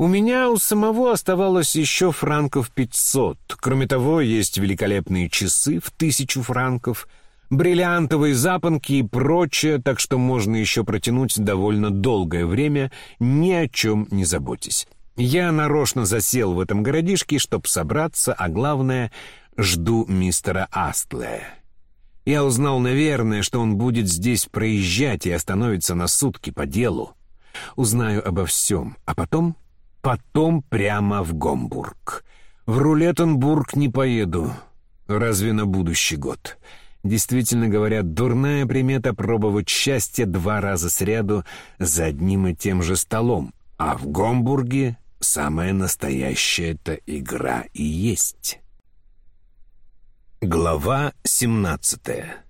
У меня у самого оставалось еще франков пятьсот. Кроме того, есть великолепные часы в тысячу франков, бриллиантовые запонки и прочее, так что можно еще протянуть довольно долгое время, ни о чем не заботясь. Я нарочно засел в этом городишке, чтобы собраться, а главное, жду мистера Астлея. Я узнал, наверное, что он будет здесь проезжать и остановится на сутки по делу. Узнаю обо всем, а потом потом прямо в Гомбург. В Рулеттенбург не поеду. Разве на будущий год? Действительно говоря, дурная примета пробовать счастье два раза сряду за одним и тем же столом. А в Гомбурге самая настоящая-то игра и есть. Глава семнадцатая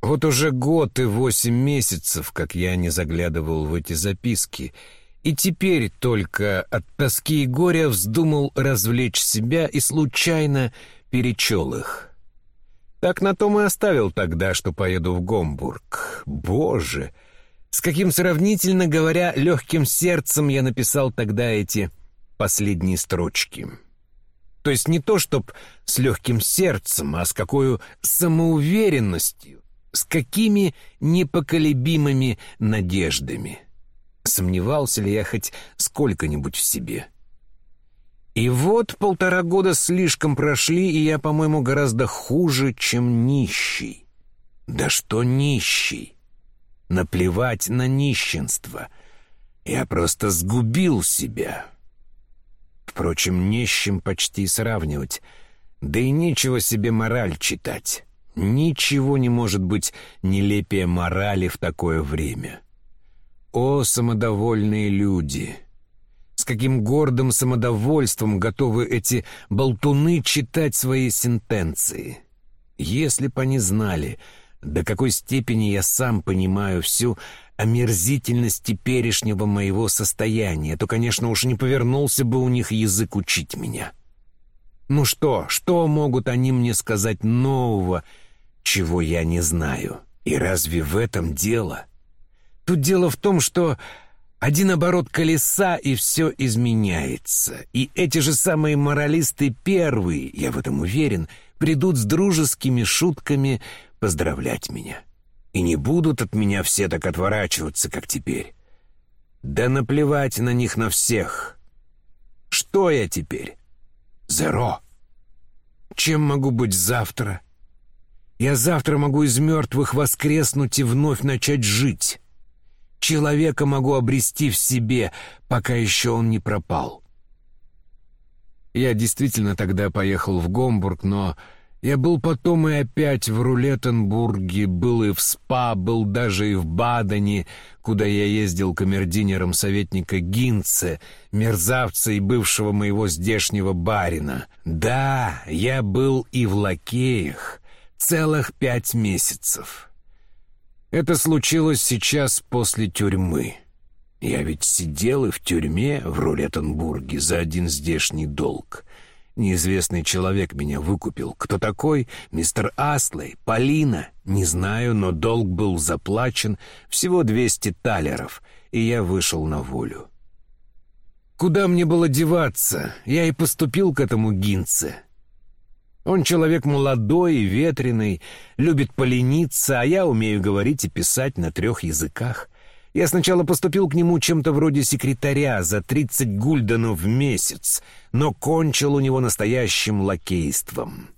Вот уже год и восемь месяцев, как я не заглядывал в эти записки — и теперь только от тоски и горя вздумал развлечь себя и случайно перечел их. Так на том и оставил тогда, что поеду в Гомбург. Боже! С каким сравнительно говоря легким сердцем я написал тогда эти последние строчки. То есть не то, чтоб с легким сердцем, а с какой самоуверенностью, с какими непоколебимыми надеждами — Сомневался ли я хоть сколько-нибудь в себе? И вот полтора года слишком прошли, и я, по-моему, гораздо хуже, чем нищий. Да что нищий? Наплевать на нищенство. Я просто сгубил себя. Впрочем, нищим почти сравнивать. Да и нечего себе мораль читать. Ничего не может быть нелепее морали в такое время. О, самодовольные люди! С каким гордым самодовольством готовы эти болтуны читать свои сентенции! Если б они знали, до какой степени я сам понимаю всю омерзительность теперешнего моего состояния, то, конечно, уж не повернулся бы у них язык учить меня. Ну что, что могут они мне сказать нового, чего я не знаю? И разве в этом дело?» Тут дело в том, что один оборот колеса, и все изменяется. И эти же самые моралисты первые, я в этом уверен, придут с дружескими шутками поздравлять меня. И не будут от меня все так отворачиваться, как теперь. Да наплевать на них на всех. Что я теперь? Зеро. Чем могу быть завтра? Я завтра могу из мертвых воскреснуть и вновь начать жить. Человека могу обрести в себе, пока еще он не пропал. Я действительно тогда поехал в Гомбург, но я был потом и опять в Рулеттенбурге, был и в СПА, был даже и в Бадене, куда я ездил камердинером советника Гинце, мерзавца и бывшего моего здешнего барина. Да, я был и в Лакеях целых пять месяцев. Это случилось сейчас после тюрьмы. Я ведь сидел и в тюрьме в Рулеттенбурге за один здешний долг. Неизвестный человек меня выкупил. Кто такой? Мистер Аслей? Полина? Не знаю, но долг был заплачен. Всего 200 талеров, и я вышел на волю. Куда мне было деваться? Я и поступил к этому Гинце. Он человек молодой и ветреный, любит полениться, а я умею говорить и писать на трех языках. Я сначала поступил к нему чем-то вроде секретаря за 30 гульденов в месяц, но кончил у него настоящим лакейством.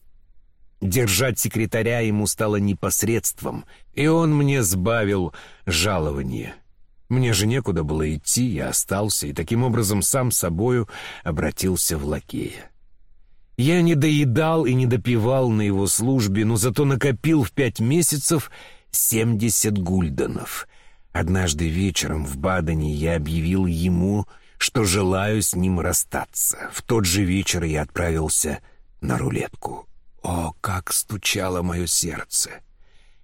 Держать секретаря ему стало непосредством, и он мне сбавил жалование. Мне же некуда было идти, я остался, и таким образом сам собою обратился в лакея. Я не доедал и не допивал на его службе, но зато накопил в пять месяцев семьдесят гульденов. Однажды вечером в Бадене я объявил ему, что желаю с ним расстаться. В тот же вечер я отправился на рулетку. О, как стучало мое сердце!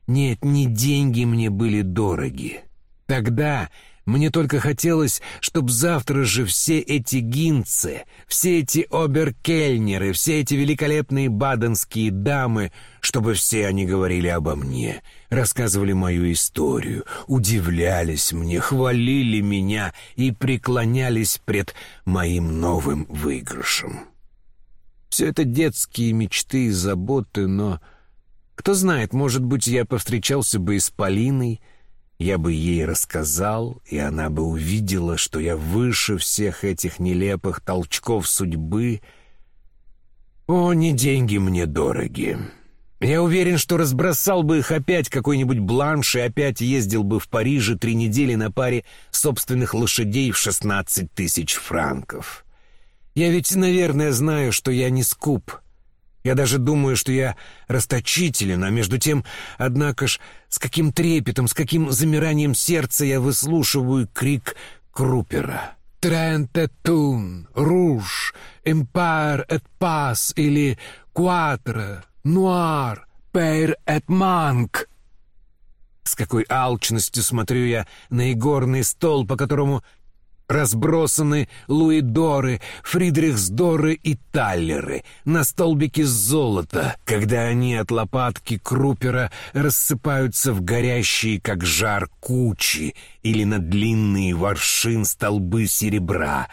Нет, не деньги мне были дороги. Тогда Мне только хотелось, чтобы завтра же все эти гинцы, все эти оберкельнеры, все эти великолепные баденские дамы, чтобы все они говорили обо мне, рассказывали мою историю, удивлялись мне, хвалили меня и преклонялись пред моим новым выигрышем. Все это детские мечты и заботы, но... Кто знает, может быть, я повстречался бы и с Полиной, я бы ей рассказал, и она бы увидела, что я выше всех этих нелепых толчков судьбы. О, не деньги мне дороги. Я уверен, что разбросал бы их опять какой-нибудь бланш и опять ездил бы в Париже три недели на паре собственных лошадей в шестнадцать тысяч франков. Я ведь, наверное, знаю, что я не скуп, я даже думаю, что я расточителен, а между тем, однако ж, с каким трепетом, с каким замиранием сердца я выслушиваю крик Крупера. «Трентетун», «Руж», «Эмпайр эт пас» или «Куатро», «Нуар», «Пейр эт манк». С какой алчностью смотрю я на игорный стол, по которому Разбросаны Луидоры, Фридрихсдоры и Таллеры на столбике золота, когда они от лопатки Крупера рассыпаются в горящие, как жар, кучи или на длинные воршин столбы серебра,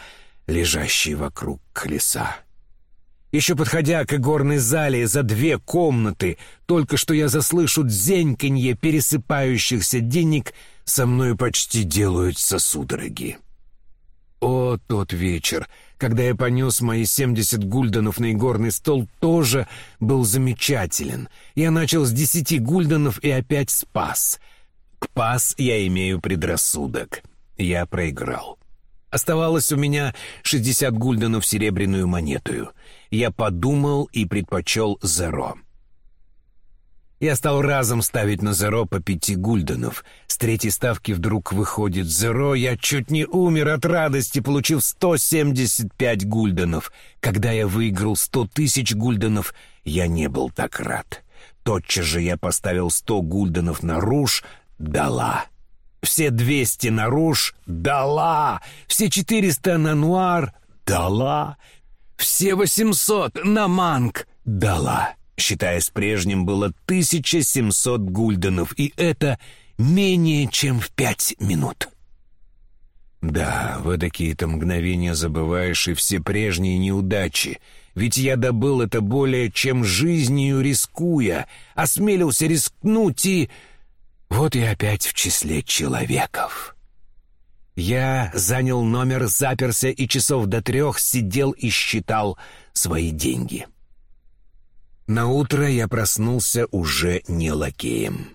лежащие вокруг колеса. Еще подходя к игорной зале за две комнаты, только что я заслышу дзеньканье пересыпающихся денег, со мной почти делаются судороги. О, тот вечер, когда я понес мои семьдесят гульденов на игорный стол, тоже был замечателен. Я начал с десяти гульденов и опять спас. К пас я имею предрассудок. Я проиграл. Оставалось у меня шестьдесят гульденов серебряную монетую. Я подумал и предпочел зеро. Я стал разом ставить на зеро по пяти гульденов. С третьей ставки вдруг выходит зеро. Я чуть не умер от радости, получив 175 гульденов. Когда я выиграл 100 тысяч гульденов, я не был так рад. Тотчас же я поставил 100 гульденов на руж, дала. Все 200 на руж, дала. Все 400 на нуар, дала. Все 800 на манг, дала считая с прежним, было 1700 гульденов, и это менее чем в пять минут. Да, в такие-то мгновения забываешь и все прежние неудачи, ведь я добыл это более чем жизнью рискуя, осмелился рискнуть и... Вот я опять в числе человеков. Я занял номер, заперся и часов до трех сидел и считал свои деньги. — на утро я проснулся уже не лакеем.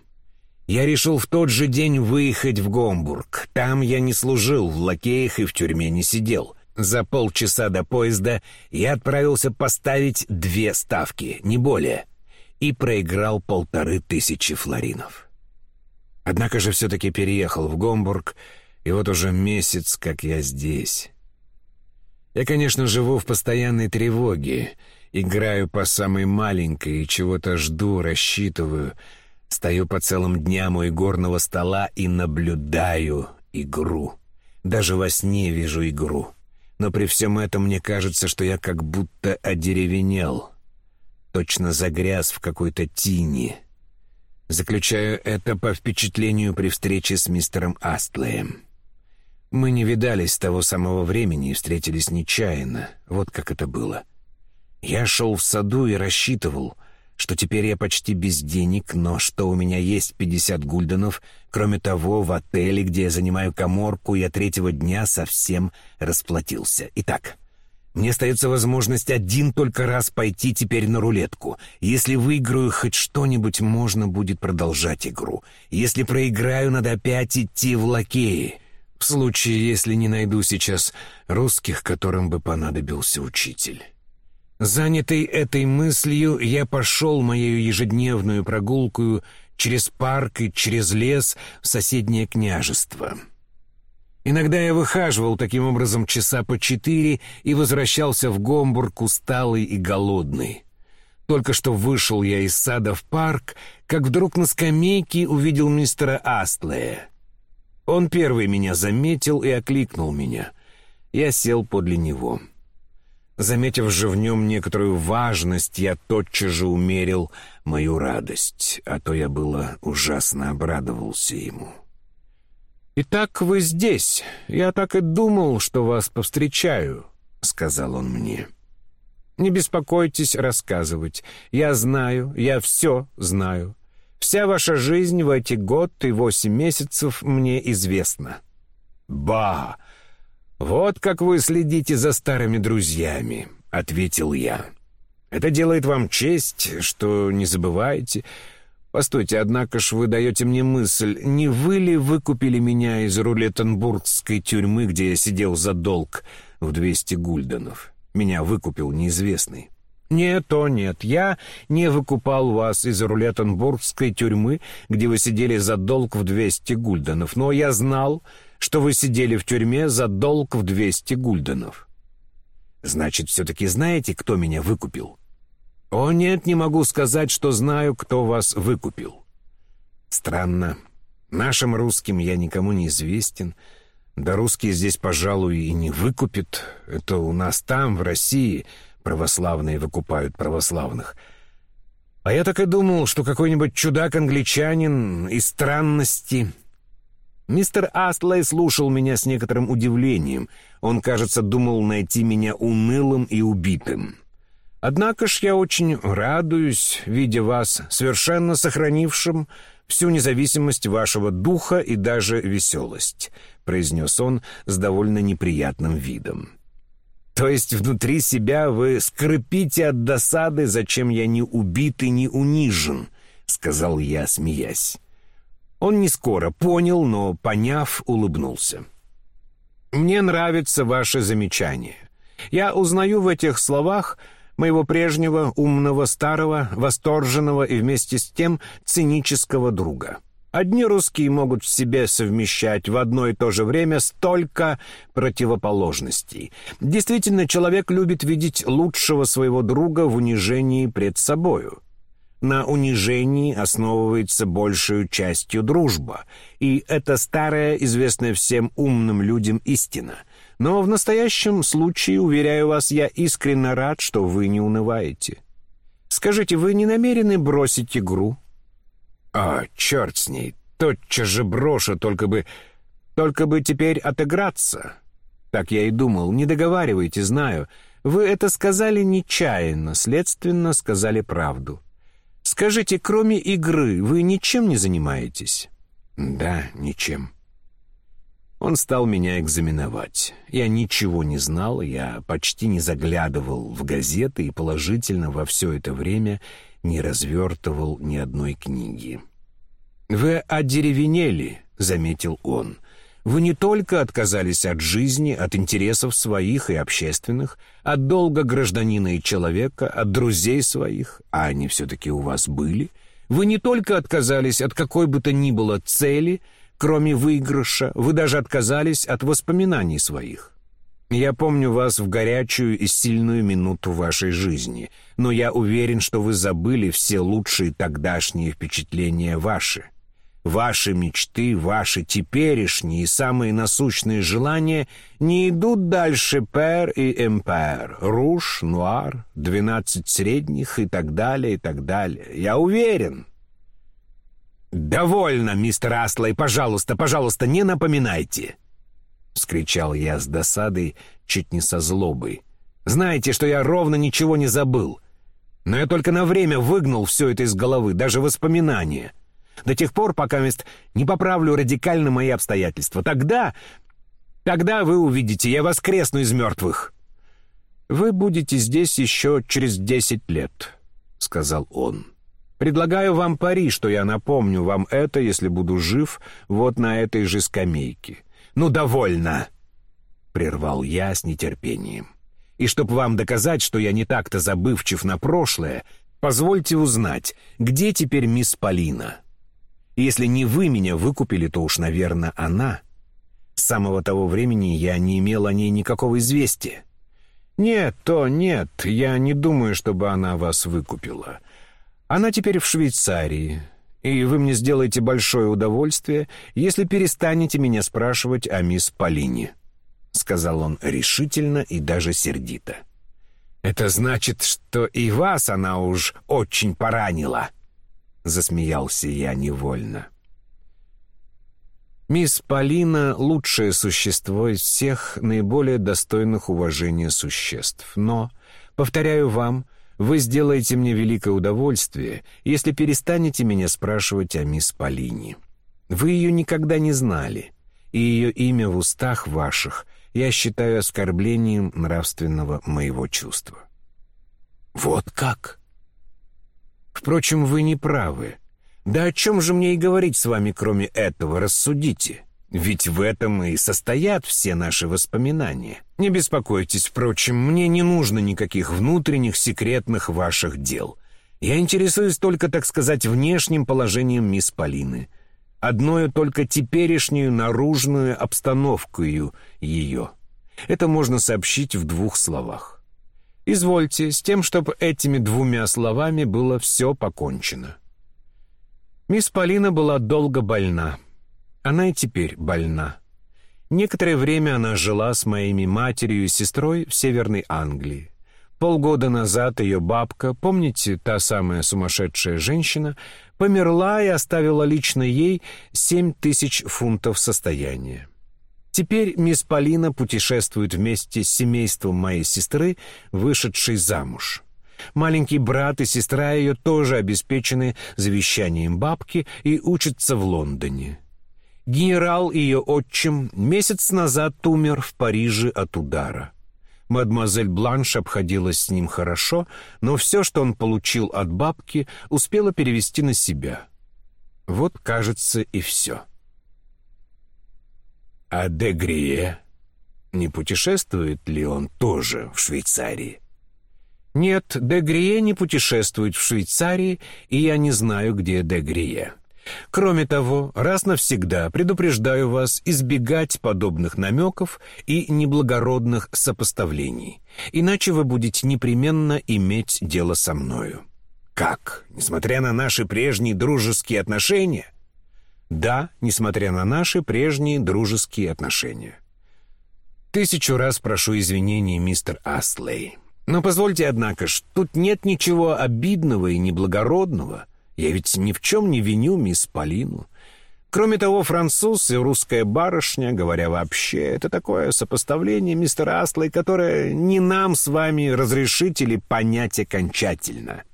Я решил в тот же день выехать в Гомбург. Там я не служил в лакеях и в тюрьме не сидел. За полчаса до поезда я отправился поставить две ставки, не более, и проиграл полторы тысячи флоринов. Однако же все-таки переехал в Гомбург, и вот уже месяц, как я здесь. Я, конечно, живу в постоянной тревоге, Играю по самой маленькой и чего-то жду, рассчитываю. Стою по целым дням у игорного стола и наблюдаю игру. Даже во сне вижу игру. Но при всем этом мне кажется, что я как будто одеревенел. Точно загряз в какой-то тине. Заключаю это по впечатлению при встрече с мистером Астлеем. Мы не видались с того самого времени и встретились нечаянно. Вот как это было. — я шел в саду и рассчитывал, что теперь я почти без денег, но что у меня есть 50 гульденов. Кроме того, в отеле, где я занимаю коморку, я третьего дня совсем расплатился. Итак, мне остается возможность один только раз пойти теперь на рулетку. Если выиграю хоть что-нибудь, можно будет продолжать игру. Если проиграю, надо опять идти в лакеи. В случае, если не найду сейчас русских, которым бы понадобился учитель. Занятый этой мыслью, я пошел мою ежедневную прогулку через парк и через лес в соседнее княжество. Иногда я выхаживал таким образом часа по четыре и возвращался в Гомбург усталый и голодный. Только что вышел я из сада в парк, как вдруг на скамейке увидел мистера Астлея. Он первый меня заметил и окликнул меня. Я сел подле него. Заметив же в нем некоторую важность, я тотчас же умерил мою радость, а то я было ужасно обрадовался ему. «Итак, вы здесь. Я так и думал, что вас повстречаю», — сказал он мне. «Не беспокойтесь рассказывать. Я знаю, я все знаю. Вся ваша жизнь в эти год и восемь месяцев мне известна». «Ба! Вот как вы следите за старыми друзьями», — ответил я. «Это делает вам честь, что не забываете...» Постойте, однако ж вы даете мне мысль, не вы ли выкупили меня из рулетенбургской тюрьмы, где я сидел за долг в 200 гульденов? Меня выкупил неизвестный. «Нет, то нет, я не выкупал вас из рулетенбургской тюрьмы, где вы сидели за долг в 200 гульденов, но я знал, что вы сидели в тюрьме за долг в 200 гульденов». «Значит, все-таки знаете, кто меня выкупил?» «О нет, не могу сказать, что знаю, кто вас выкупил». «Странно. Нашим русским я никому не известен. Да русские здесь, пожалуй, и не выкупят. Это у нас там, в России, православные выкупают православных». А я так и думал, что какой-нибудь чудак-англичанин из странности... Мистер Астлей слушал меня с некоторым удивлением. Он, кажется, думал найти меня унылым и убитым. Однако ж я очень радуюсь, видя вас совершенно сохранившим всю независимость вашего духа и даже веселость», — произнес он с довольно неприятным видом. «То есть внутри себя вы скрипите от досады, зачем я не убит и не унижен», — сказал я, смеясь. Он не скоро понял, но, поняв, улыбнулся. «Мне нравится ваше замечание. Я узнаю в этих словах моего прежнего, умного, старого, восторженного и вместе с тем цинического друга. Одни русские могут в себе совмещать в одно и то же время столько противоположностей. Действительно, человек любит видеть лучшего своего друга в унижении пред собою. На унижении основывается большую частью дружба, и это старая, известная всем умным людям истина — но в настоящем случае, уверяю вас, я искренне рад, что вы не унываете. Скажите, вы не намерены бросить игру? А, черт с ней, тотчас же брошу, только бы... Только бы теперь отыграться. Так я и думал, не договаривайте, знаю. Вы это сказали нечаянно, следственно сказали правду. Скажите, кроме игры, вы ничем не занимаетесь? Да, ничем. Он стал меня экзаменовать. Я ничего не знал, я почти не заглядывал в газеты и положительно во все это время не развертывал ни одной книги. «Вы одеревенели», — заметил он. «Вы не только отказались от жизни, от интересов своих и общественных, от долга гражданина и человека, от друзей своих, а они все-таки у вас были. Вы не только отказались от какой бы то ни было цели — Кроме выигрыша, вы даже отказались от воспоминаний своих. Я помню вас в горячую и сильную минуту вашей жизни, но я уверен, что вы забыли все лучшие тогдашние впечатления ваши. Ваши мечты, ваши теперешние и самые насущные желания не идут дальше пер и эмпер, руж, нуар, двенадцать средних и так далее, и так далее. Я уверен. «Довольно, мистер Аслей, пожалуйста, пожалуйста, не напоминайте!» — вскричал я с досадой, чуть не со злобой. «Знаете, что я ровно ничего не забыл. Но я только на время выгнал все это из головы, даже воспоминания. До тех пор, пока мест не поправлю радикально мои обстоятельства. Тогда... Тогда вы увидите, я воскресну из мертвых». «Вы будете здесь еще через десять лет», — сказал он. Предлагаю вам пари, что я напомню вам это, если буду жив, вот на этой же скамейке. Ну, довольно!» Прервал я с нетерпением. «И чтоб вам доказать, что я не так-то забывчив на прошлое, позвольте узнать, где теперь мисс Полина? Если не вы меня выкупили, то уж, наверное, она. С самого того времени я не имел о ней никакого известия. Нет, то нет, я не думаю, чтобы она вас выкупила. Она теперь в Швейцарии. И вы мне сделаете большое удовольствие, если перестанете меня спрашивать о мисс Полине», — сказал он решительно и даже сердито. «Это значит, что и вас она уж очень поранила», — засмеялся я невольно. Мисс Полина — лучшее существо из всех наиболее достойных уважения существ. Но, повторяю вам, вы сделаете мне великое удовольствие, если перестанете меня спрашивать о мисс Полине. Вы ее никогда не знали, и ее имя в устах ваших я считаю оскорблением нравственного моего чувства. Вот как? Впрочем, вы не правы. Да о чем же мне и говорить с вами, кроме этого, рассудите? Ведь в этом и состоят все наши воспоминания. Не беспокойтесь, впрочем, мне не нужно никаких внутренних секретных ваших дел. Я интересуюсь только, так сказать, внешним положением мисс Полины. Одною только теперешнюю наружную обстановку ее. Это можно сообщить в двух словах. Извольте, с тем, чтобы этими двумя словами было все покончено. Мисс Полина была долго больна. Она и теперь больна. Некоторое время она жила с моими матерью и сестрой в Северной Англии. Полгода назад ее бабка, помните, та самая сумасшедшая женщина, померла и оставила лично ей семь тысяч фунтов состояния. Теперь мисс Полина путешествует вместе с семейством моей сестры, вышедшей замуж. Маленький брат и сестра ее тоже обеспечены завещанием бабки и учатся в Лондоне. Генерал ее отчим месяц назад умер в Париже от удара. Мадемуазель Бланш обходилась с ним хорошо, но все, что он получил от бабки, успела перевести на себя. Вот, кажется, и все. А Дегрие? Не путешествует ли он тоже в Швейцарии? Нет, Дегрие не путешествует в Швейцарии, и я не знаю, где Дегрие. Кроме того, раз навсегда предупреждаю вас избегать подобных намеков и неблагородных сопоставлений, иначе вы будете непременно иметь дело со мною. Как? Несмотря на наши прежние дружеские отношения? Да, несмотря на наши прежние дружеские отношения. Тысячу раз прошу извинений, мистер Аслей. Но позвольте, однако ж, тут нет ничего обидного и неблагородного. Я ведь ни в чем не виню мисс Полину. Кроме того, француз и русская барышня, говоря вообще, это такое сопоставление, мистер Аслей, которое не нам с вами разрешить или понять окончательно.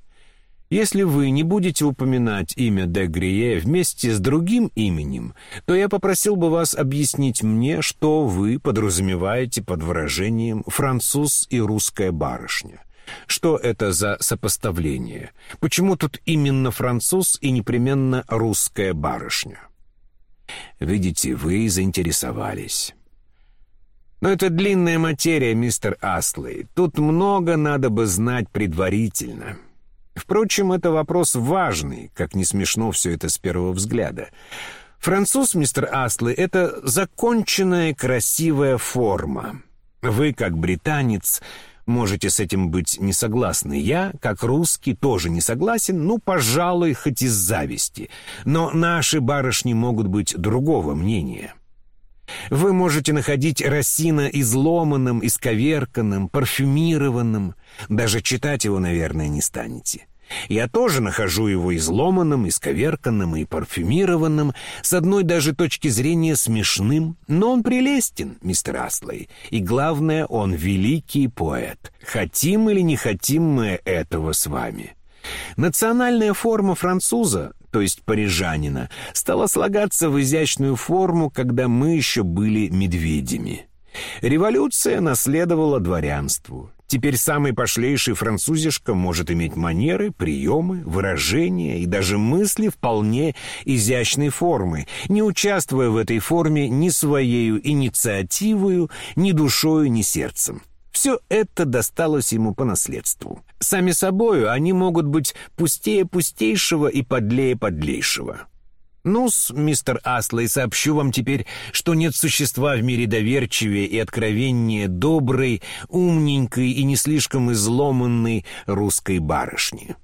Если вы не будете упоминать имя де Грие вместе с другим именем, то я попросил бы вас объяснить мне, что вы подразумеваете под выражением «француз и русская барышня». Что это за сопоставление? Почему тут именно француз и непременно русская барышня? Видите, вы заинтересовались. Но это длинная материя, мистер Аслей. Тут много надо бы знать предварительно. Впрочем, это вопрос важный, как не смешно все это с первого взгляда. Француз, мистер Аслы, это законченная красивая форма. Вы, как британец, можете с этим быть не согласны. Я, как русский, тоже не согласен, ну, пожалуй, хоть из зависти. Но наши барышни могут быть другого мнения. Вы можете находить Рассина изломанным, исковерканным, парфюмированным. Даже читать его, наверное, не станете. Я тоже нахожу его изломанным, исковерканным и парфюмированным, с одной даже точки зрения смешным, но он прелестен, мистер Аслей, и главное, он великий поэт. Хотим или не хотим мы этого с вами. Национальная форма француза то есть парижанина, стала слагаться в изящную форму, когда мы еще были медведями. Революция наследовала дворянству. Теперь самый пошлейший французишка может иметь манеры, приемы, выражения и даже мысли вполне изящной формы, не участвуя в этой форме ни своей инициативою, ни душою, ни сердцем. Все это досталось ему по наследству. Сами собою они могут быть пустее пустейшего и подлее подлейшего. Ну-с, мистер Аслей, сообщу вам теперь, что нет существа в мире доверчивее и откровеннее доброй, умненькой и не слишком изломанной русской барышни.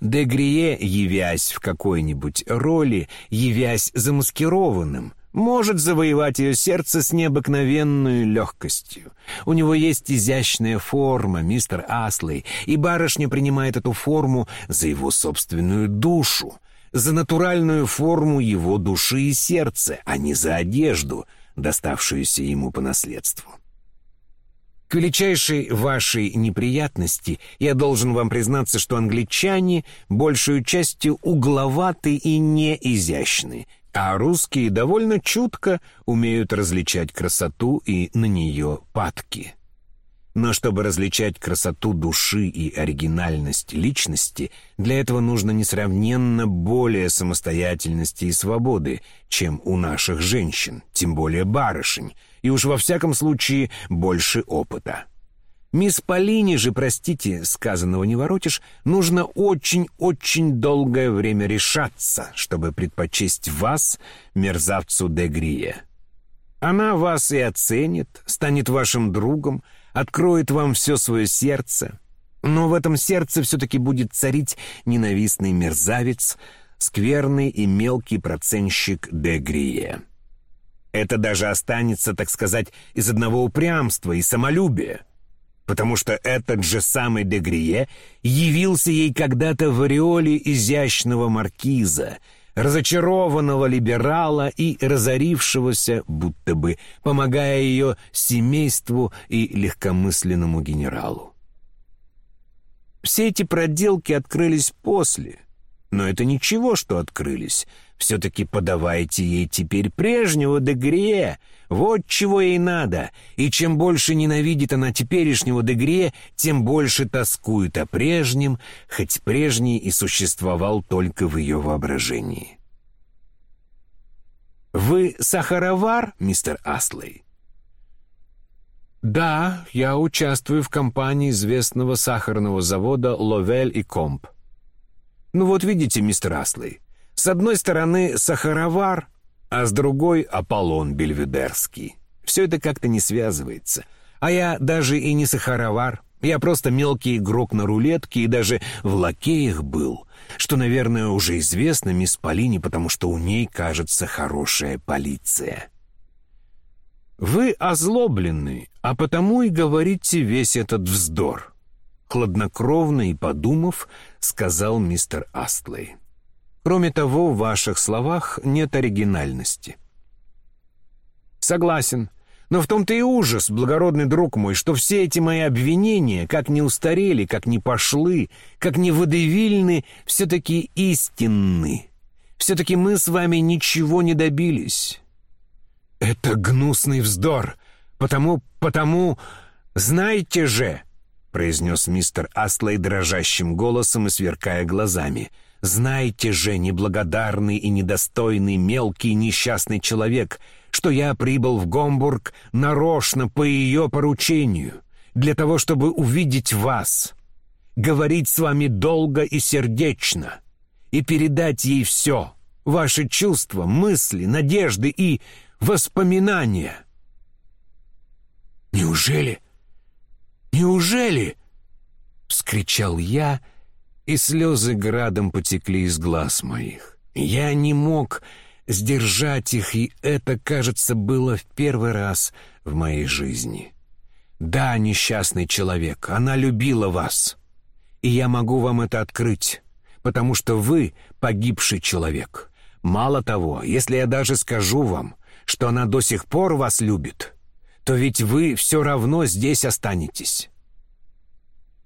Дегрие, явясь в какой-нибудь роли, явясь замаскированным, может завоевать ее сердце с необыкновенной легкостью. У него есть изящная форма, мистер Аслей, и барышня принимает эту форму за его собственную душу, за натуральную форму его души и сердца, а не за одежду, доставшуюся ему по наследству. К величайшей вашей неприятности я должен вам признаться, что англичане большую частью угловаты и неизящны, а русские довольно чутко умеют различать красоту и на нее падки. Но чтобы различать красоту души и оригинальность личности, для этого нужно несравненно более самостоятельности и свободы, чем у наших женщин, тем более барышень, и уж во всяком случае больше опыта. Мисс Полине же, простите, сказанного не воротишь, нужно очень-очень долгое время решаться, чтобы предпочесть вас, мерзавцу Дегрие. Она вас и оценит, станет вашим другом, откроет вам все свое сердце. Но в этом сердце все-таки будет царить ненавистный мерзавец, скверный и мелкий проценщик Дегрие. Это даже останется, так сказать, из одного упрямства и самолюбия потому что этот же самый Дегрие явился ей когда-то в ореоле изящного маркиза, разочарованного либерала и разорившегося, будто бы помогая ее семейству и легкомысленному генералу. Все эти проделки открылись после, но это ничего, что открылись — все-таки подавайте ей теперь прежнего Дегрие. Вот чего ей надо. И чем больше ненавидит она теперешнего Дегрие, тем больше тоскует о прежнем, хоть прежний и существовал только в ее воображении. «Вы сахаровар, мистер Аслей?» «Да, я участвую в компании известного сахарного завода «Ловель и Комп». «Ну вот видите, мистер Аслей, с одной стороны Сахаровар, а с другой Аполлон Бельведерский. Все это как-то не связывается. А я даже и не Сахаровар. Я просто мелкий игрок на рулетке и даже в лакеях был, что, наверное, уже известно мисс Полине, потому что у ней, кажется, хорошая полиция. Вы озлобленный, а потому и говорите весь этот вздор. Хладнокровно и подумав, сказал мистер Астлей. Кроме того, в ваших словах нет оригинальности. Согласен. Но в том-то и ужас, благородный друг мой, что все эти мои обвинения, как не устарели, как не пошлы, как не водевильны, все-таки истинны. Все-таки мы с вами ничего не добились. Это гнусный вздор, потому, потому... Знаете же, произнес мистер Аслей дрожащим голосом и сверкая глазами — Знайте же, неблагодарный и недостойный мелкий несчастный человек, что я прибыл в Гомбург нарочно по ее поручению, для того, чтобы увидеть вас, говорить с вами долго и сердечно и передать ей все, ваши чувства, мысли, надежды и воспоминания. «Неужели? Неужели?» — вскричал я — и слезы градом потекли из глаз моих. Я не мог сдержать их, и это, кажется, было в первый раз в моей жизни. Да, несчастный человек, она любила вас, и я могу вам это открыть, потому что вы погибший человек. Мало того, если я даже скажу вам, что она до сих пор вас любит, то ведь вы все равно здесь останетесь.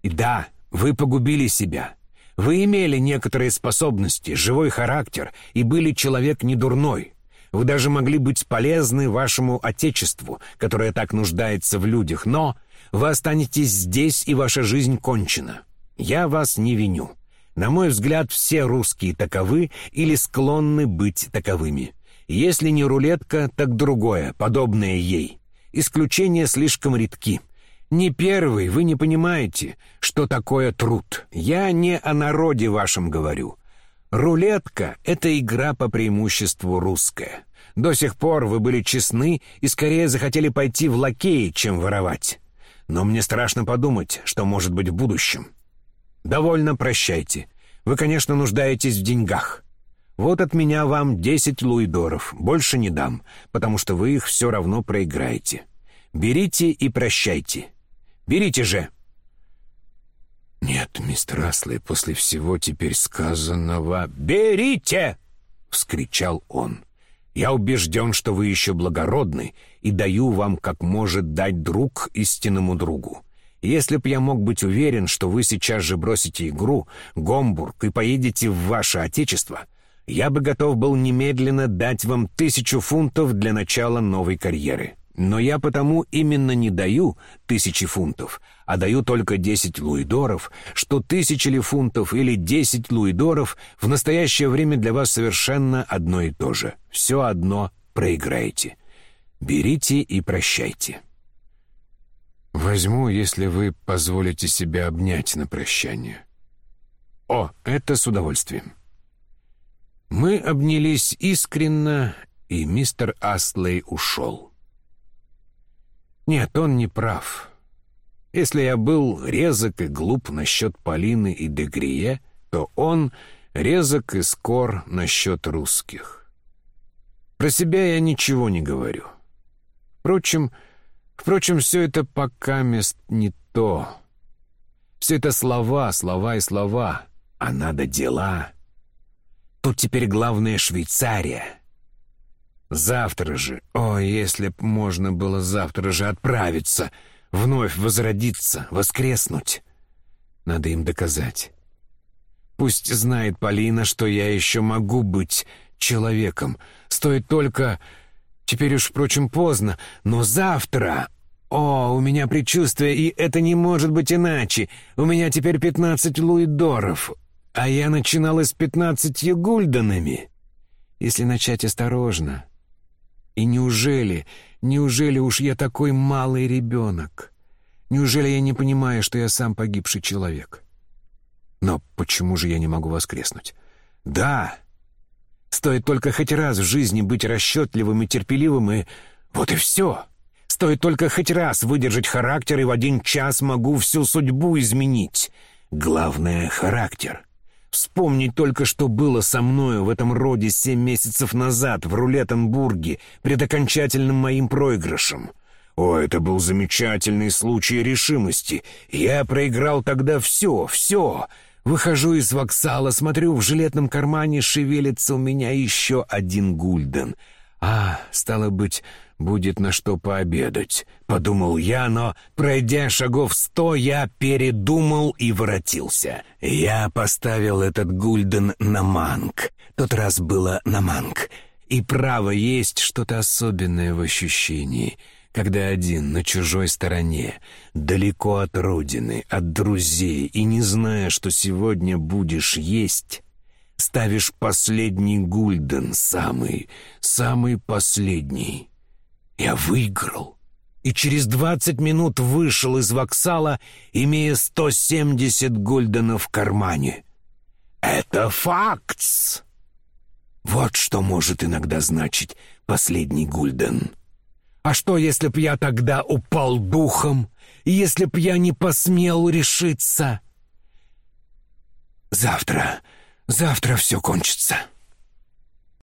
И да, вы погубили себя — вы имели некоторые способности, живой характер и были человек недурной. Вы даже могли быть полезны вашему отечеству, которое так нуждается в людях, но вы останетесь здесь, и ваша жизнь кончена. Я вас не виню. На мой взгляд, все русские таковы или склонны быть таковыми. Если не рулетка, так другое, подобное ей. Исключения слишком редки. Не первый, вы не понимаете, что такое труд. Я не о народе вашем говорю. Рулетка — это игра по преимуществу русская. До сих пор вы были честны и скорее захотели пойти в лакеи, чем воровать. Но мне страшно подумать, что может быть в будущем. Довольно прощайте. Вы, конечно, нуждаетесь в деньгах. Вот от меня вам десять луидоров, больше не дам, потому что вы их все равно проиграете. Берите и прощайте. Берите же!» «Нет, мистер Аслey, после всего теперь сказанного...» «Берите!» — вскричал он. «Я убежден, что вы еще благородны, и даю вам, как может дать друг истинному другу. Если б я мог быть уверен, что вы сейчас же бросите игру, Гомбург, и поедете в ваше отечество, я бы готов был немедленно дать вам тысячу фунтов для начала новой карьеры. Но я потому именно не даю тысячи фунтов, а даю только десять луидоров, что тысячи ли фунтов или десять луидоров в настоящее время для вас совершенно одно и то же. Все одно проиграете. Берите и прощайте. Возьму, если вы позволите себя обнять на прощание. О, это с удовольствием. Мы обнялись искренно, и мистер Астлей ушел. Нет, он не прав. Если я был резок и глуп насчет Полины и Дегрие, то он резок и скор насчет русских. Про себя я ничего не говорю. Впрочем, впрочем, все это пока мест не то. Все это слова, слова и слова, а надо дела. Тут теперь главное Швейцария. Завтра же, о, если б можно было завтра же отправиться, вновь возродиться, воскреснуть. Надо им доказать. Пусть знает Полина, что я еще могу быть человеком. Стоит только... Теперь уж, впрочем, поздно, но завтра... О, у меня предчувствие, и это не может быть иначе. У меня теперь пятнадцать луидоров, а я начинала с пятнадцатью гульденами. Если начать осторожно, и неужели, неужели уж я такой малый ребенок? Неужели я не понимаю, что я сам погибший человек? Но почему же я не могу воскреснуть? Да, стоит только хоть раз в жизни быть расчетливым и терпеливым, и вот и все. Стоит только хоть раз выдержать характер, и в один час могу всю судьбу изменить. Главное — характер. Вспомнить только, что было со мною в этом роде семь месяцев назад в Рулеттенбурге пред окончательным моим проигрышем. О, это был замечательный случай решимости. Я проиграл тогда все, все. Выхожу из воксала, смотрю, в жилетном кармане шевелится у меня еще один гульден. А, стало быть, будет на что пообедать, подумал я, но, пройдя шагов сто, я передумал и воротился. Я поставил этот гульден на манг. Тот раз было на манг. И право есть что-то особенное в ощущении, когда один на чужой стороне, далеко от родины, от друзей, и не зная, что сегодня будешь есть, ставишь последний гульден, самый, самый последний. Я выиграл. И через двадцать минут вышел из воксала, имея сто семьдесят гульденов в кармане. Это фактс! Вот что может иногда значить последний гульден. А что, если б я тогда упал духом, если б я не посмел решиться? Завтра, завтра все кончится».